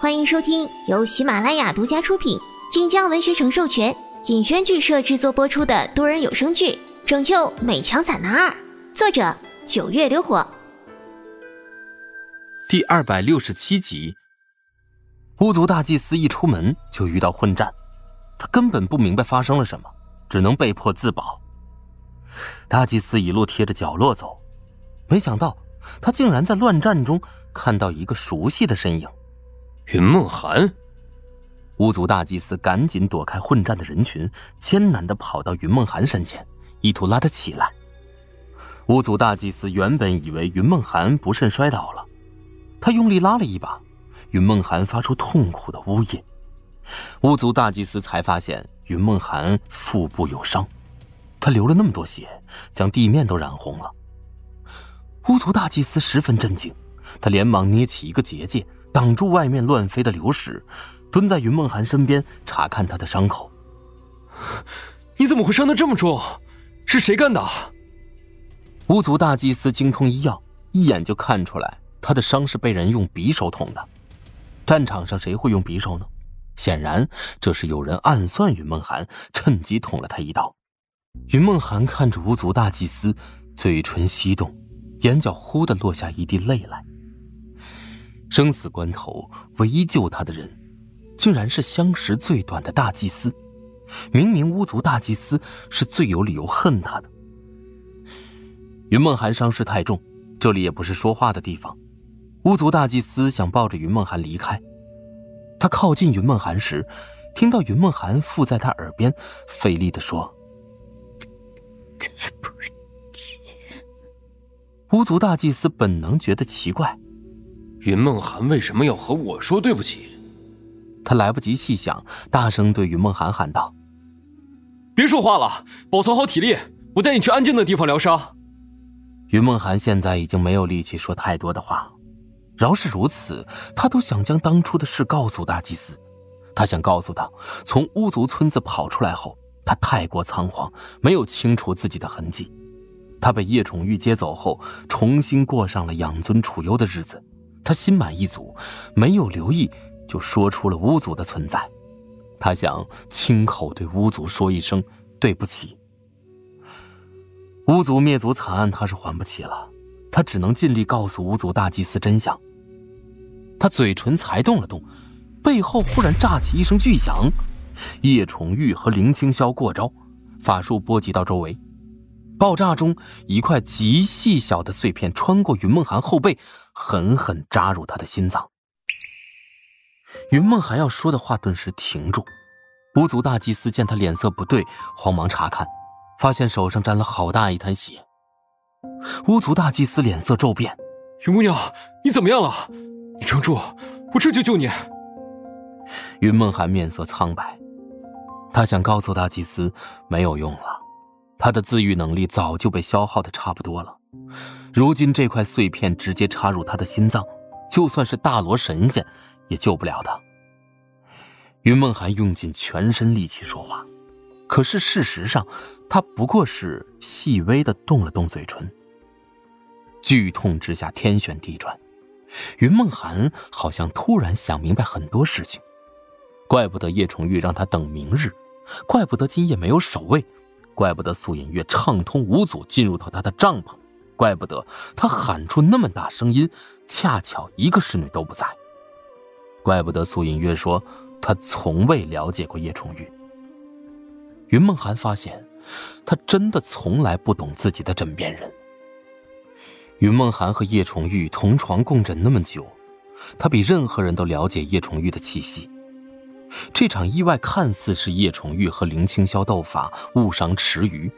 欢迎收听由喜马拉雅独家出品、晋江文学城授权、尹轩剧社制作播出的多人有声剧《拯救美强惨男二》，作者九月流火。第二百六十七集，巫族大祭司一出门就遇到混战，他根本不明白发生了什么，只能被迫自保。大祭司一路贴着角落走，没想到他竟然在乱战中看到一个熟悉的身影。云梦寒，巫族大祭司赶紧躲开混战的人群，艰难地跑到云梦寒身前，意图拉他起来。巫族大祭司原本以为云梦寒不慎摔倒了，他用力拉了一把，云梦寒发出痛苦的呜咽。巫族大祭司才发现云梦寒腹部有伤，他流了那么多血，将地面都染红了。巫族大祭司十分震惊，他连忙捏起一个结界。挡住外面乱飞的流矢，蹲在云梦涵身边查看他的伤口。你怎么会伤得这么重？是谁干的？巫族大祭司精通医药，一眼就看出来他的伤是被人用匕首捅的。战场上谁会用匕首呢？显然这是有人暗算云梦涵，趁机捅了他一刀。云梦涵看着巫族大祭司，嘴唇翕动，眼角忽的落下一滴泪来。生死关头，唯一救他的人，竟然是相识最短的大祭司。明明巫族大祭司是最有理由恨他的。云梦寒伤势太重，这里也不是说话的地方。巫族大祭司想抱着云梦寒离开，他靠近云梦寒时，听到云梦寒附在他耳边，费力地说：“对不起。”巫族大祭司本能觉得奇怪。云梦涵为什么要和我说对不起？他来不及细想，大声对云梦涵喊道：“别说话了，保存好体力，我带你去安静的地方疗伤。”云梦涵现在已经没有力气说太多的话，饶是如此，他都想将当初的事告诉大祭司。他想告诉他，从巫族村子跑出来后，他太过仓皇，没有清除自己的痕迹。他被叶宠玉接走后，重新过上了养尊处优的日子。他心满意足，没有留意就说出了巫族的存在。他想亲口对巫族说一声对不起。巫族灭族惨案，他是还不起了。他只能尽力告诉巫族大祭司真相。他嘴唇才动了动，背后忽然炸起一声巨响，叶崇玉和林青霄过招，法术波及到周围。爆炸中，一块极细小的碎片穿过云梦寒后背，狠狠扎入他的心脏。云梦寒要说的话顿时停住。巫族大祭司见他脸色不对，慌忙查看，发现手上沾了好大一滩血。巫族大祭司脸色骤变：“云姑娘，你怎么样了？你撑住，我这就救你。”云梦涵面色苍白，他想告诉大祭司，没有用了。他的自愈能力早就被消耗的差不多了，如今这块碎片直接插入他的心脏，就算是大罗神仙也救不了他。云梦寒用尽全身力气说话，可是事实上，他不过是细微的动了动嘴唇。剧痛之下，天旋地转，云梦寒好像突然想明白很多事情，怪不得叶崇玉让他等明日，怪不得今夜没有守卫。怪不得素隐月畅通无阻进入到他的帐篷，怪不得他喊出那么大声音，恰巧一个侍女都不在。怪不得苏隐月说他从未了解过叶崇玉。云梦寒发现，他真的从来不懂自己的枕边人。云梦寒和叶崇玉同床共枕那么久，他比任何人都了解叶崇玉的气息。这场意外看似是叶崇玉和林青霄斗法误伤池鱼，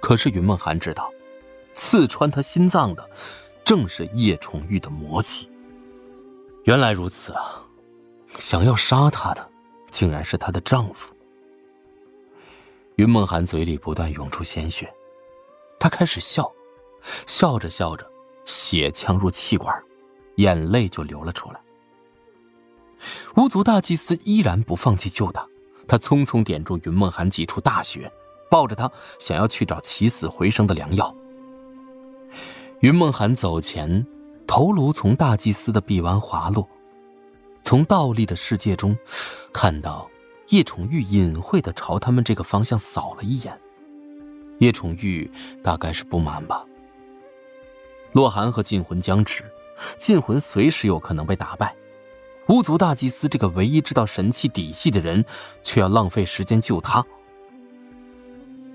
可是云梦寒知道，刺穿他心脏的正是叶崇玉的魔气。原来如此啊！想要杀她的，竟然是她的丈夫。云梦寒嘴里不断涌出鲜血，他开始笑，笑着笑着，血呛入气管，眼泪就流了出来。巫族大祭司依然不放弃救他，他匆匆点住云梦寒几处大穴，抱着他想要去找起死回生的良药。云梦寒走前，头颅从大祭司的臂弯滑落，从倒立的世界中看到叶宠玉隐晦的朝他们这个方向扫了一眼。叶宠玉大概是不满吧。洛寒和禁魂僵持，禁魂随时有可能被打败。巫族大祭司这个唯一知道神器底细的人，却要浪费时间救他。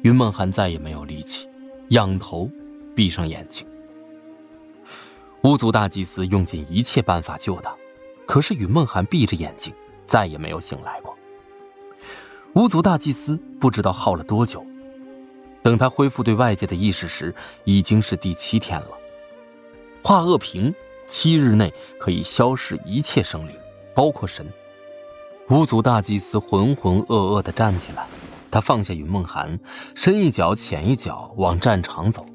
云梦寒再也没有力气，仰头，闭上眼睛。巫族大祭司用尽一切办法救他，可是云梦寒闭着眼睛，再也没有醒来过。巫族大祭司不知道耗了多久，等他恢复对外界的意识时，已经是第七天了。化恶瓶七日内可以消逝一切生灵，包括神。巫族大祭司浑浑噩噩地站起来，他放下云梦寒，深一脚浅一脚往战场走。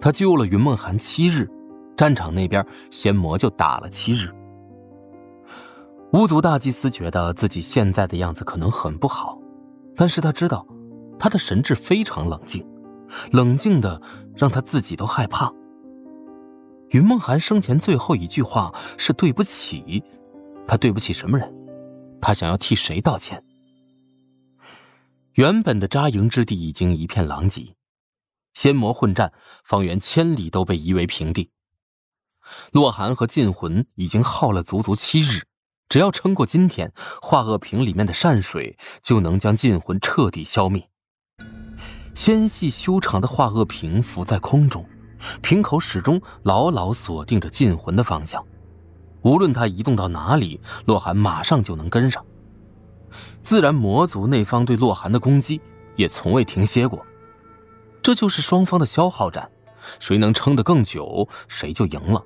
他救了云梦寒七日，战场那边仙魔就打了七日。巫族大祭司觉得自己现在的样子可能很不好，但是他知道，他的神智非常冷静，冷静的让他自己都害怕。云梦寒生前最后一句话是“对不起”，他对不起什么人？他想要替谁道歉？原本的扎营之地已经一片狼藉，仙魔混战，方圆千里都被夷为平地。洛寒和禁魂已经耗了足足七日，只要撑过今天，化恶瓶里面的善水就能将禁魂彻底消灭。纤细修长的化恶瓶浮在空中。瓶口始终牢牢锁定着禁魂的方向，无论他移动到哪里，洛寒马上就能跟上。自然魔族那方对洛寒的攻击也从未停歇过，这就是双方的消耗战，谁能撑得更久，谁就赢了。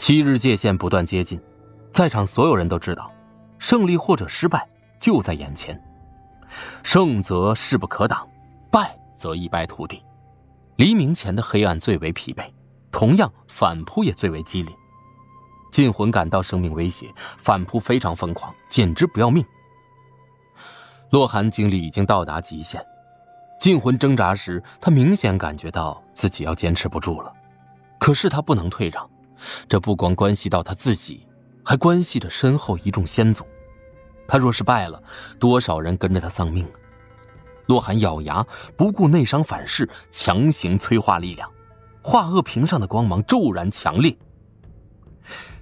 七日界限不断接近，在场所有人都知道，胜利或者失败就在眼前，胜则势不可挡，败则一败涂地。黎明前的黑暗最为疲惫，同样反扑也最为激烈。禁魂感到生命威胁，反扑非常疯狂，简直不要命。洛寒精力已经到达极限，禁魂挣扎时，他明显感觉到自己要坚持不住了。可是他不能退让，这不光关系到他自己，还关系着身后一众先祖。他若是败了，多少人跟着他丧命啊？洛寒咬牙，不顾内伤反噬，强行催化力量。化恶瓶上的光芒骤然强烈。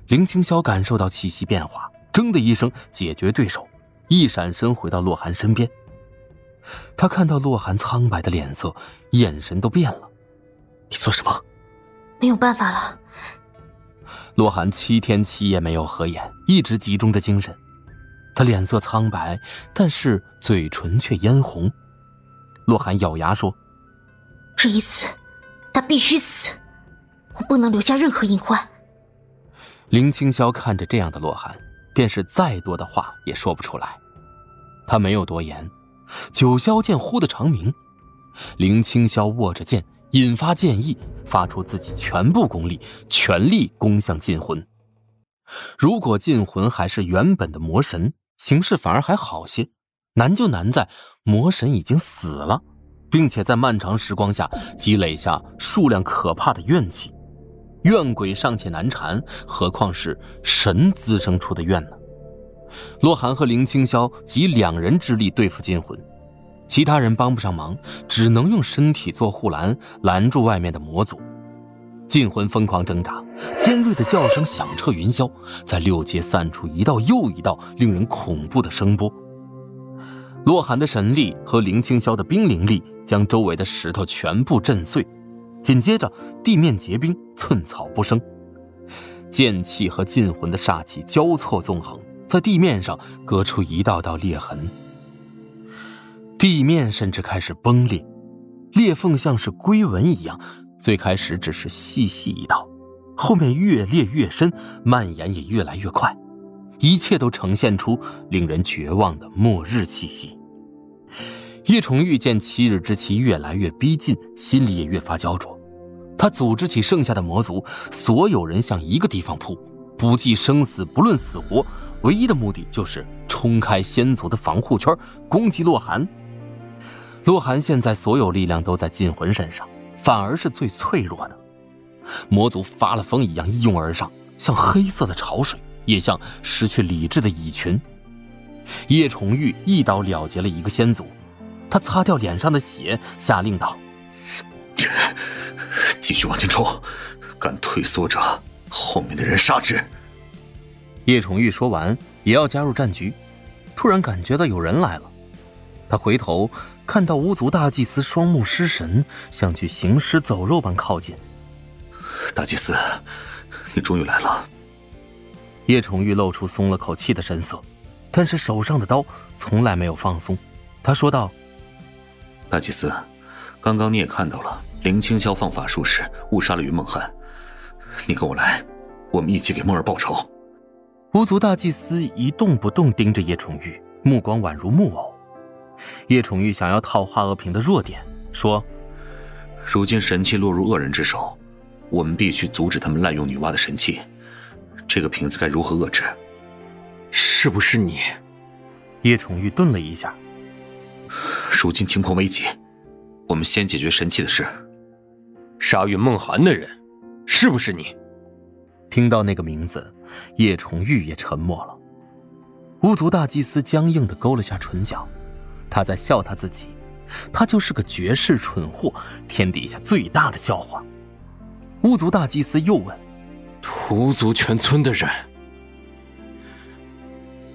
林清霄感受到气息变化，铮的一声解决对手，一闪身回到洛寒身边。他看到洛寒苍白的脸色，眼神都变了。你做什么？没有办法了。洛寒七天七夜没有合眼，一直集中着精神。他脸色苍白，但是嘴唇却嫣红。洛寒咬牙说：“这一次，他必须死，我不能留下任何隐患。”林青霄看着这样的洛寒，便是再多的话也说不出来。他没有多言，九霄剑忽的长鸣，林青霄握着剑，引发剑意，发出自己全部功力，全力攻向禁魂。如果禁魂还是原本的魔神，形势反而还好些。难就难在魔神已经死了，并且在漫长时光下积累下数量可怕的怨气，怨鬼尚且难缠，何况是神滋生出的怨呢？洛寒和林清霄集两人之力对付禁魂，其他人帮不上忙，只能用身体做护栏，拦住外面的魔族。禁魂疯狂挣扎，尖锐的叫声响彻云霄，在六界散出一道又一道令人恐怖的声波。洛寒的神力和林清霄的冰灵力将周围的石头全部震碎，紧接着地面结冰，寸草不生。剑气和禁魂的煞气交错纵横，在地面上割出一道道裂痕。地面甚至开始崩裂，裂缝像是龟纹一样，最开始只是细细一道，后面越裂越深，蔓延也越来越快。一切都呈现出令人绝望的末日气息。叶崇玉见七日之期越来越逼近，心里也越发焦灼。他组织起剩下的魔族，所有人向一个地方扑，不计生死，不论死活，唯一的目的就是冲开仙族的防护圈，攻击洛寒。洛寒现在所有力量都在禁魂身上，反而是最脆弱的。魔族发了疯一样一拥而上，像黑色的潮水。也像失去理智的蚁群。叶崇玉一刀了结了一个先祖，他擦掉脸上的血，下令道：“继续往前冲，敢退缩者，后面的人杀之。”叶崇玉说完，也要加入战局，突然感觉到有人来了，他回头看到巫族大祭司双目失神，像具行尸走肉般靠近。大祭司，你终于来了。叶崇玉露出松了口气的神色。但是手上的刀从来没有放松，他说道：“大祭司，刚刚你也看到了，林清霄放法术时误杀了云梦寒，你跟我来，我们一起给梦儿报仇。”巫族大祭司一动不动盯着叶崇玉，目光宛如木偶。叶崇玉想要套华娥瓶的弱点，说：“如今神器落入恶人之手，我们必须阻止他们滥用女娲的神器。这个瓶子该如何遏制？”是不是你？叶崇玉顿了一下。如今情况危急，我们先解决神器的事。杀云梦寒的人，是不是你？听到那个名字，叶崇玉也沉默了。巫族大祭司僵硬的勾了下唇角，他在笑他自己，他就是个绝世蠢货，天底下最大的笑话。巫族大祭司又问：“屠族全村的人。”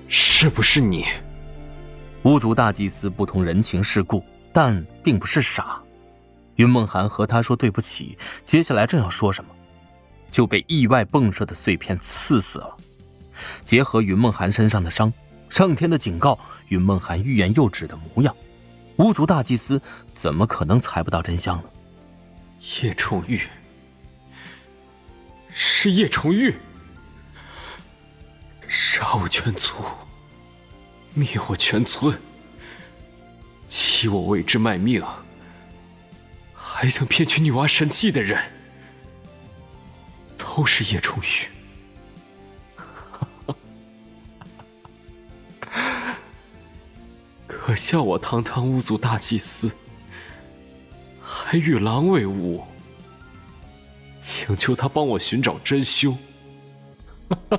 是不是你？巫族大祭司不通人情世故，但并不是傻。云梦寒和他说对不起，接下来正要说什么，就被意外迸射的碎片刺死了。结合云梦寒身上的伤，上天的警告，云梦寒欲言又止的模样，巫族大祭司怎么可能猜不到真相呢？叶崇玉，是叶崇玉，杀我全族！灭我全村，欺我为之卖命，还想骗取女娲神器的人，都是叶崇玉。可笑我堂堂巫族大祭司，还与狼为伍，请求他帮我寻找真凶。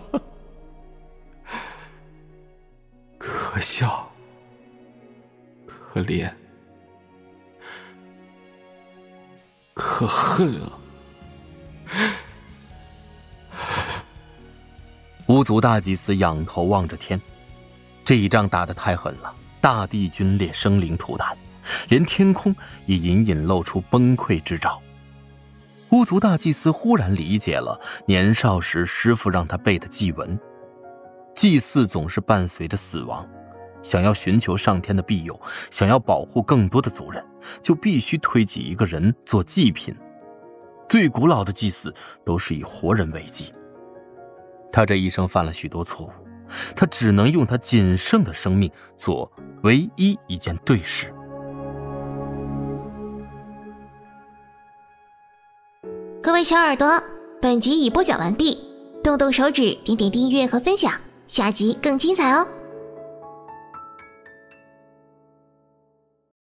可笑，可怜，可恨啊！巫族大祭司仰头望着天，这一仗打得太狠了，大地龟裂，生灵涂炭，连天空也隐隐露出崩溃之兆。巫族大祭司忽然理解了年少时师傅让他背的祭文：祭祀总是伴随着死亡。想要寻求上天的庇佑，想要保护更多的族人，就必须推挤一个人做祭品。最古老的祭祀都是以活人为祭。他这一生犯了许多错误，他只能用他仅剩的生命做唯一一件对事。各位小耳朵，本集已播讲完毕，动动手指，点点订阅和分享，下集更精彩哦！